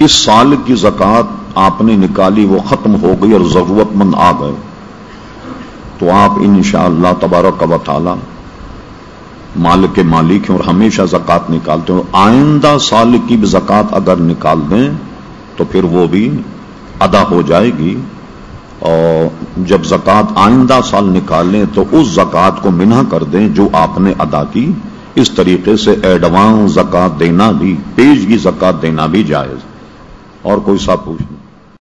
اس سال کی زکوٰۃ آپ نے نکالی، وہ ختم ہو گئی اور ضرورت مند آ گئے۔ تو آپ ان شاء اللہ تبارک و تعالی مال کے مالک ہیں اور ہمیشہ زکوٰۃ نکالتے ہیں۔ آئندہ سال کی بھی زکوٰۃ اگر نکال دیں تو پھر وہ بھی ادا ہو جائے گی۔ اور جب زکوٰۃ آئندہ سال نکالیں تو اس زکوٰۃ کو منع کر دیں جو آپ نے ادا کی۔ اس طریقے سے ایڈوانس زکات دینا بھی پیشگی زکات دینا بھی جائز۔ اور کوئی سا پوچھنا